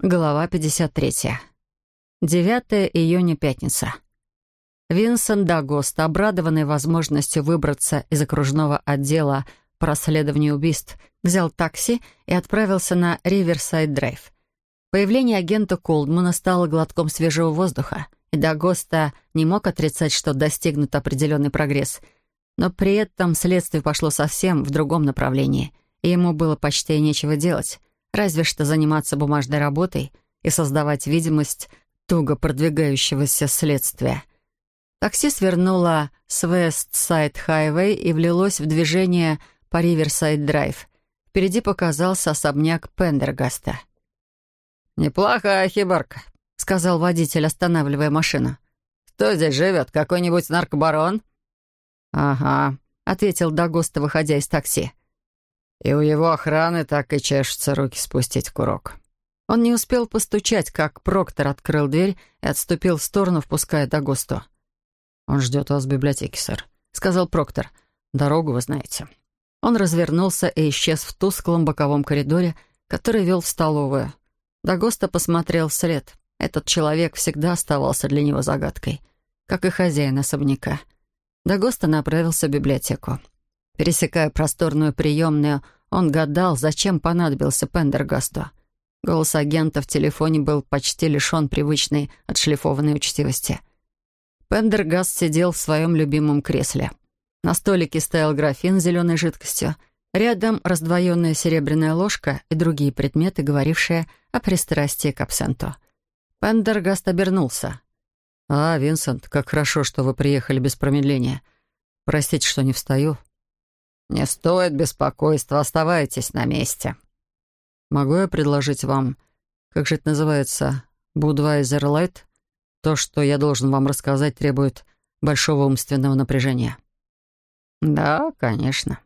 Глава 53. 9 июня, пятница. Винсент Дагост, обрадованный возможностью выбраться из окружного отдела по расследованию убийств, взял такси и отправился на Риверсайд-драйв. Появление агента Колдмана стало глотком свежего воздуха, и Дагоста не мог отрицать, что достигнут определенный прогресс. Но при этом следствие пошло совсем в другом направлении, и ему было почти нечего делать разве что заниматься бумажной работой и создавать видимость туго продвигающегося следствия. Такси свернуло с Вест-Сайд-Хайвей и влилось в движение по Риверсайд-Драйв. Впереди показался особняк Пендергаста. «Неплохая хибарка», — сказал водитель, останавливая машину. «Кто здесь живет? Какой-нибудь наркобарон?» «Ага», — ответил Дагоста, выходя из такси. И у его охраны так и чешутся руки спустить курок. Он не успел постучать, как Проктор открыл дверь и отступил в сторону, впуская Дагосту. «Он ждет вас в библиотеке, сэр», — сказал Проктор. «Дорогу вы знаете». Он развернулся и исчез в тусклом боковом коридоре, который вел в столовую. Дагоста посмотрел вслед. Этот человек всегда оставался для него загадкой, как и хозяин особняка. Дагоста направился в библиотеку. Пересекая просторную приемную, он гадал, зачем понадобился Пендергасту. Голос агента в телефоне был почти лишен привычной отшлифованной учтивости. Пендергаст сидел в своем любимом кресле. На столике стоял графин с зеленой жидкостью. Рядом раздвоенная серебряная ложка и другие предметы, говорившие о пристрастии к абсенту. Пендергаст обернулся. «А, Винсент, как хорошо, что вы приехали без промедления. Простите, что не встаю. «Не стоит беспокойства, оставайтесь на месте». «Могу я предложить вам, как же это называется, Будвайзер Лайт? То, что я должен вам рассказать, требует большого умственного напряжения». «Да, конечно».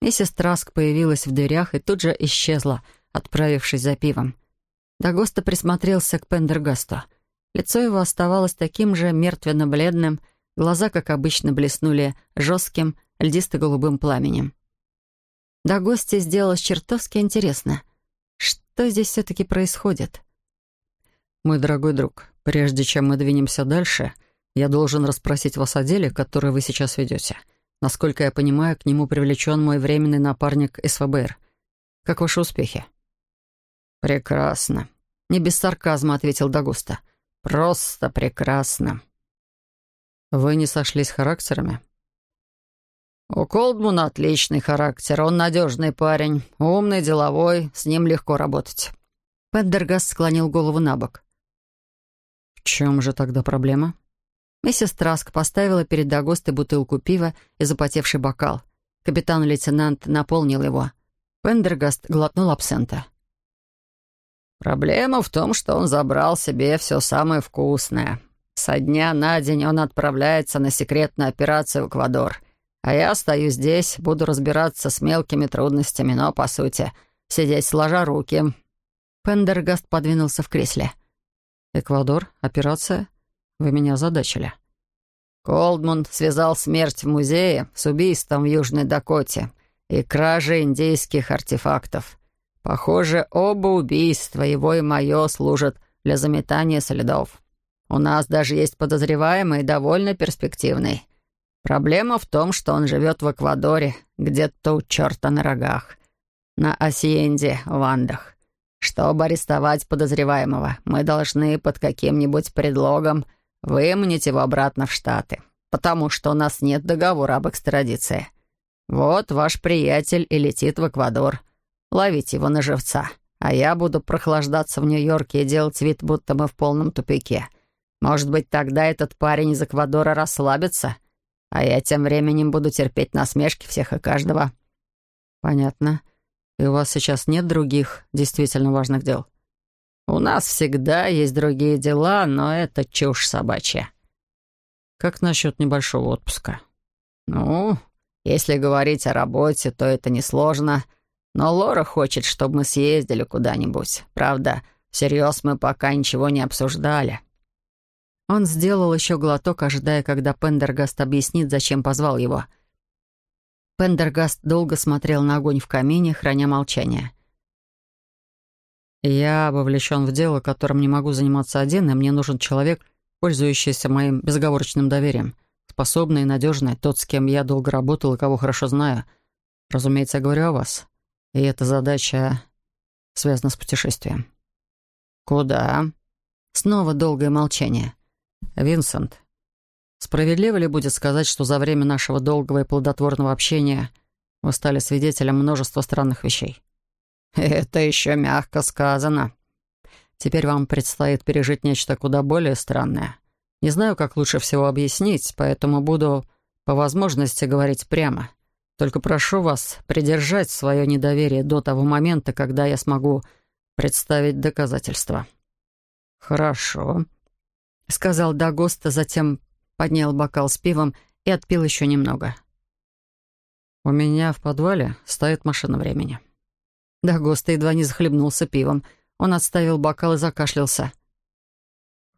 Миссис Траск появилась в дверях и тут же исчезла, отправившись за пивом. Дагоста присмотрелся к Пендергасту. Лицо его оставалось таким же мертвенно-бледным, глаза, как обычно, блеснули жестким, льдисто-голубым пламенем. До гостя сделалось чертовски интересно. Что здесь все-таки происходит? «Мой дорогой друг, прежде чем мы двинемся дальше, я должен расспросить вас о деле, которое вы сейчас ведете. Насколько я понимаю, к нему привлечен мой временный напарник СВБР. Как ваши успехи?» «Прекрасно», — не без сарказма ответил Дагуста. «Просто прекрасно». «Вы не сошлись характерами?» «У Колдмана отличный характер, он надежный парень, умный, деловой, с ним легко работать». Пендергаст склонил голову на бок. «В чем же тогда проблема?» Миссис Траск поставила перед Дагостой бутылку пива и запотевший бокал. Капитан-лейтенант наполнил его. Пендергаст глотнул абсента. «Проблема в том, что он забрал себе все самое вкусное. Со дня на день он отправляется на секретную операцию в Эквадор» А я остаюсь здесь, буду разбираться с мелкими трудностями, но, по сути, сидеть сложа руки». Пендергаст подвинулся в кресле. «Эквадор? Операция? Вы меня озадачили». Колдмунд связал смерть в музее с убийством в Южной Дакоте и кражей индейских артефактов. Похоже, оба убийства, его и мое, служат для заметания следов. У нас даже есть подозреваемый, довольно перспективный. Проблема в том, что он живет в Эквадоре, где-то у черта на рогах, на Осиенде, в Андах. Чтобы арестовать подозреваемого, мы должны под каким-нибудь предлогом выманить его обратно в Штаты, потому что у нас нет договора об экстрадиции. Вот ваш приятель и летит в Эквадор. Ловить его на живца. А я буду прохлаждаться в Нью-Йорке и делать вид, будто мы в полном тупике. Может быть, тогда этот парень из Эквадора расслабится — а я тем временем буду терпеть насмешки всех и каждого». «Понятно. И у вас сейчас нет других действительно важных дел?» «У нас всегда есть другие дела, но это чушь собачья». «Как насчет небольшого отпуска?» «Ну, если говорить о работе, то это несложно. Но Лора хочет, чтобы мы съездили куда-нибудь. Правда, всерьез мы пока ничего не обсуждали». Он сделал еще глоток, ожидая, когда Пендергаст объяснит, зачем позвал его. Пендергаст долго смотрел на огонь в камине, храня молчание. Я вовлечен в дело, которым не могу заниматься один, и мне нужен человек, пользующийся моим безоговорочным доверием, способный и надежный, тот, с кем я долго работал и кого хорошо знаю. Разумеется, я говорю о вас. И эта задача связана с путешествием. «Куда?» Снова долгое молчание. «Винсент, справедливо ли будет сказать, что за время нашего долгого и плодотворного общения вы стали свидетелем множества странных вещей?» «Это еще мягко сказано. Теперь вам предстоит пережить нечто куда более странное. Не знаю, как лучше всего объяснить, поэтому буду по возможности говорить прямо. Только прошу вас придержать свое недоверие до того момента, когда я смогу представить доказательства». «Хорошо», — сказал Дагоста, затем поднял бокал с пивом и отпил еще немного. «У меня в подвале стоит машина времени». Дагоста едва не захлебнулся пивом. Он отставил бокал и закашлялся.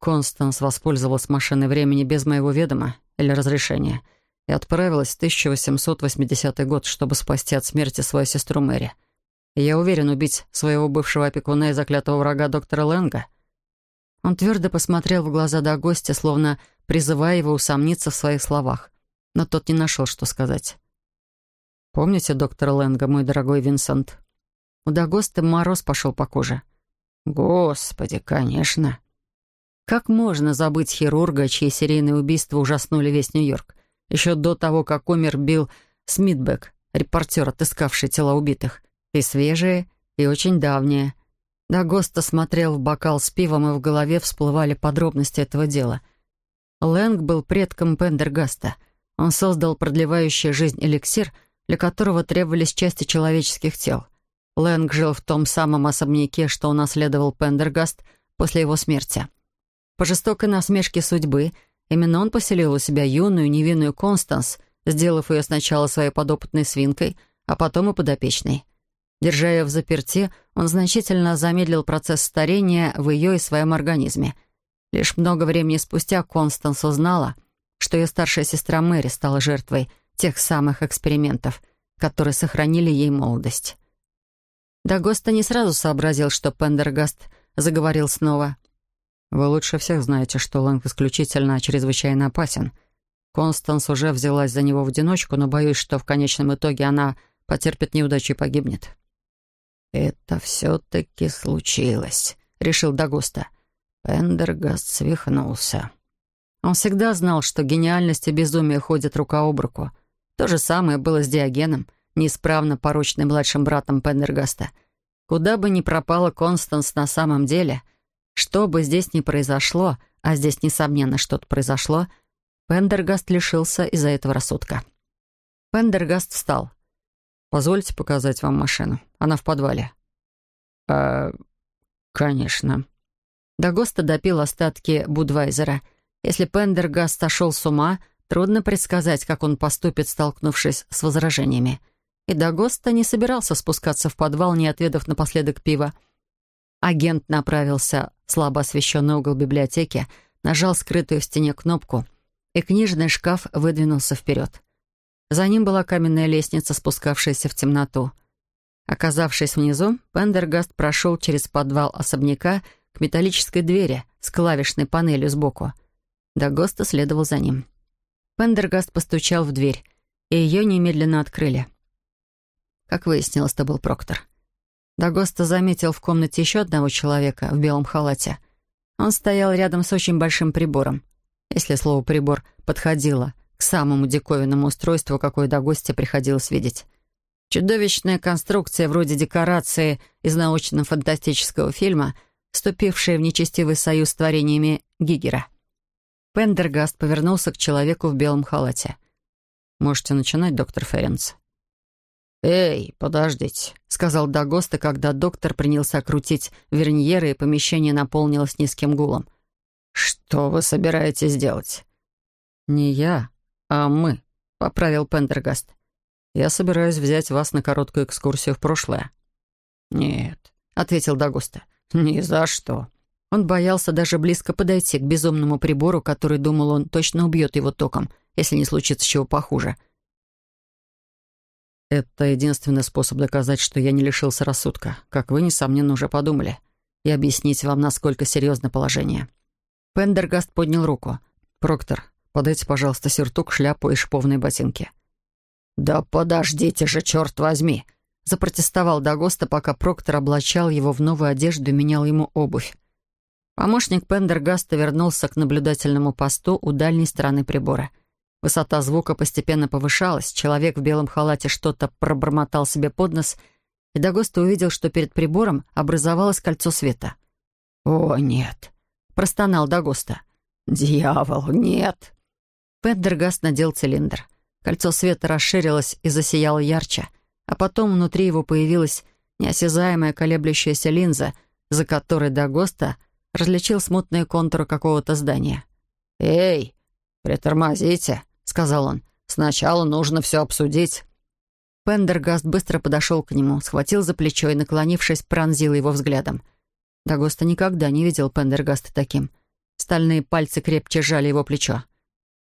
Констанс воспользовалась машиной времени без моего ведома или разрешения и отправилась в 1880 год, чтобы спасти от смерти свою сестру Мэри. И я уверен убить своего бывшего опекуна и заклятого врага доктора Лэнга. Он твердо посмотрел в глаза до гостя, словно призывая его усомниться в своих словах. Но тот не нашел, что сказать. «Помните доктора Лэнга, мой дорогой Винсент?» У Дагоста мороз пошел по коже. «Господи, конечно!» Как можно забыть хирурга, чьи серийные убийства ужаснули весь Нью-Йорк? Еще до того, как умер Билл Смитбек, репортер, отыскавший тела убитых. И свежие, и очень давние — Дагоста смотрел в бокал с пивом, и в голове всплывали подробности этого дела. Лэнг был предком Пендергаста. Он создал продлевающий жизнь эликсир, для которого требовались части человеческих тел. Лэнг жил в том самом особняке, что унаследовал Пендергаст после его смерти. По жестокой насмешке судьбы, именно он поселил у себя юную невинную Констанс, сделав ее сначала своей подопытной свинкой, а потом и подопечной. Держа ее в заперти, он значительно замедлил процесс старения в ее и своем организме. Лишь много времени спустя Констанс узнала, что ее старшая сестра Мэри стала жертвой тех самых экспериментов, которые сохранили ей молодость. Дагоста не сразу сообразил, что Пендергаст заговорил снова. «Вы лучше всех знаете, что Лэнг исключительно чрезвычайно опасен. Констанс уже взялась за него в одиночку, но боюсь, что в конечном итоге она потерпит неудачу и погибнет. «Это все-таки случилось», — решил Дагуста. Пендергаст свихнулся. Он всегда знал, что гениальность и безумие ходят рука об руку. То же самое было с Диогеном, неисправно порочным младшим братом Пендергаста. Куда бы ни пропала Констанс на самом деле, что бы здесь ни произошло, а здесь, несомненно, что-то произошло, Пендергаст лишился из-за этого рассудка. Пендергаст встал. «Позвольте показать вам машину. Она в подвале». «А, конечно». Дагоста допил остатки Будвайзера. Если Пендергаст сошел с ума, трудно предсказать, как он поступит, столкнувшись с возражениями. И Дагоста не собирался спускаться в подвал, не отведав напоследок пива. Агент направился в слабо освещенный угол библиотеки, нажал скрытую в стене кнопку, и книжный шкаф выдвинулся вперед. За ним была каменная лестница, спускавшаяся в темноту. Оказавшись внизу, Пендергаст прошел через подвал особняка к металлической двери с клавишной панелью сбоку. Дагоста следовал за ним. Пендергаст постучал в дверь, и ее немедленно открыли. Как выяснилось, это был Проктор. Дагоста заметил в комнате еще одного человека в белом халате. Он стоял рядом с очень большим прибором. Если слово «прибор» подходило — самому диковинному устройству, какое до гостя приходилось видеть. Чудовищная конструкция вроде декорации из научно-фантастического фильма, вступившая в нечестивый союз с творениями Гигера. Пендергаст повернулся к человеку в белом халате. «Можете начинать, доктор Ференс». «Эй, подождите», — сказал Дагоста, когда доктор принялся крутить верньеры, и помещение наполнилось низким гулом. «Что вы собираетесь делать?» «Не я, «А мы», — поправил Пендергаст. «Я собираюсь взять вас на короткую экскурсию в прошлое». «Нет», — ответил Дагуста, — «ни за что». Он боялся даже близко подойти к безумному прибору, который, думал он, точно убьет его током, если не случится чего похуже. «Это единственный способ доказать, что я не лишился рассудка, как вы, несомненно, уже подумали». и объяснить вам, насколько серьезно положение». Пендергаст поднял руку. «Проктор, подайте, пожалуйста, сюртук, шляпу и шповные ботинки». «Да подождите же, черт возьми!» Запротестовал Дагоста, пока Проктор облачал его в новую одежду и менял ему обувь. Помощник Пендергаста вернулся к наблюдательному посту у дальней стороны прибора. Высота звука постепенно повышалась, человек в белом халате что-то пробормотал себе под нос, и Дагоста увидел, что перед прибором образовалось кольцо света. «О, нет!» — простонал Дагоста. «Дьявол, нет!» Пендергаст надел цилиндр. Кольцо света расширилось и засияло ярче, а потом внутри его появилась неосязаемая колеблющаяся линза, за которой Дагоста различил смутные контуры какого-то здания. «Эй, притормозите», — сказал он. «Сначала нужно все обсудить». Пендергаст быстро подошел к нему, схватил за плечо и, наклонившись, пронзил его взглядом. Дагоста никогда не видел Пендергаста таким. Стальные пальцы крепче сжали его плечо.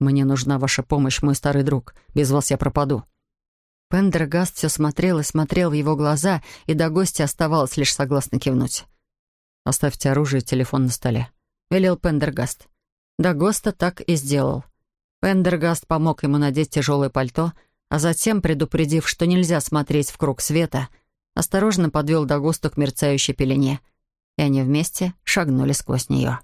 «Мне нужна ваша помощь, мой старый друг. Без вас я пропаду». Пендергаст все смотрел и смотрел в его глаза, и до гостя оставалось лишь согласно кивнуть. «Оставьте оружие и телефон на столе», — велел Пендергаст. Дагоста так и сделал. Пендергаст помог ему надеть тяжелое пальто, а затем, предупредив, что нельзя смотреть в круг света, осторожно подвел Дагосту к мерцающей пелене, и они вместе шагнули сквозь нее.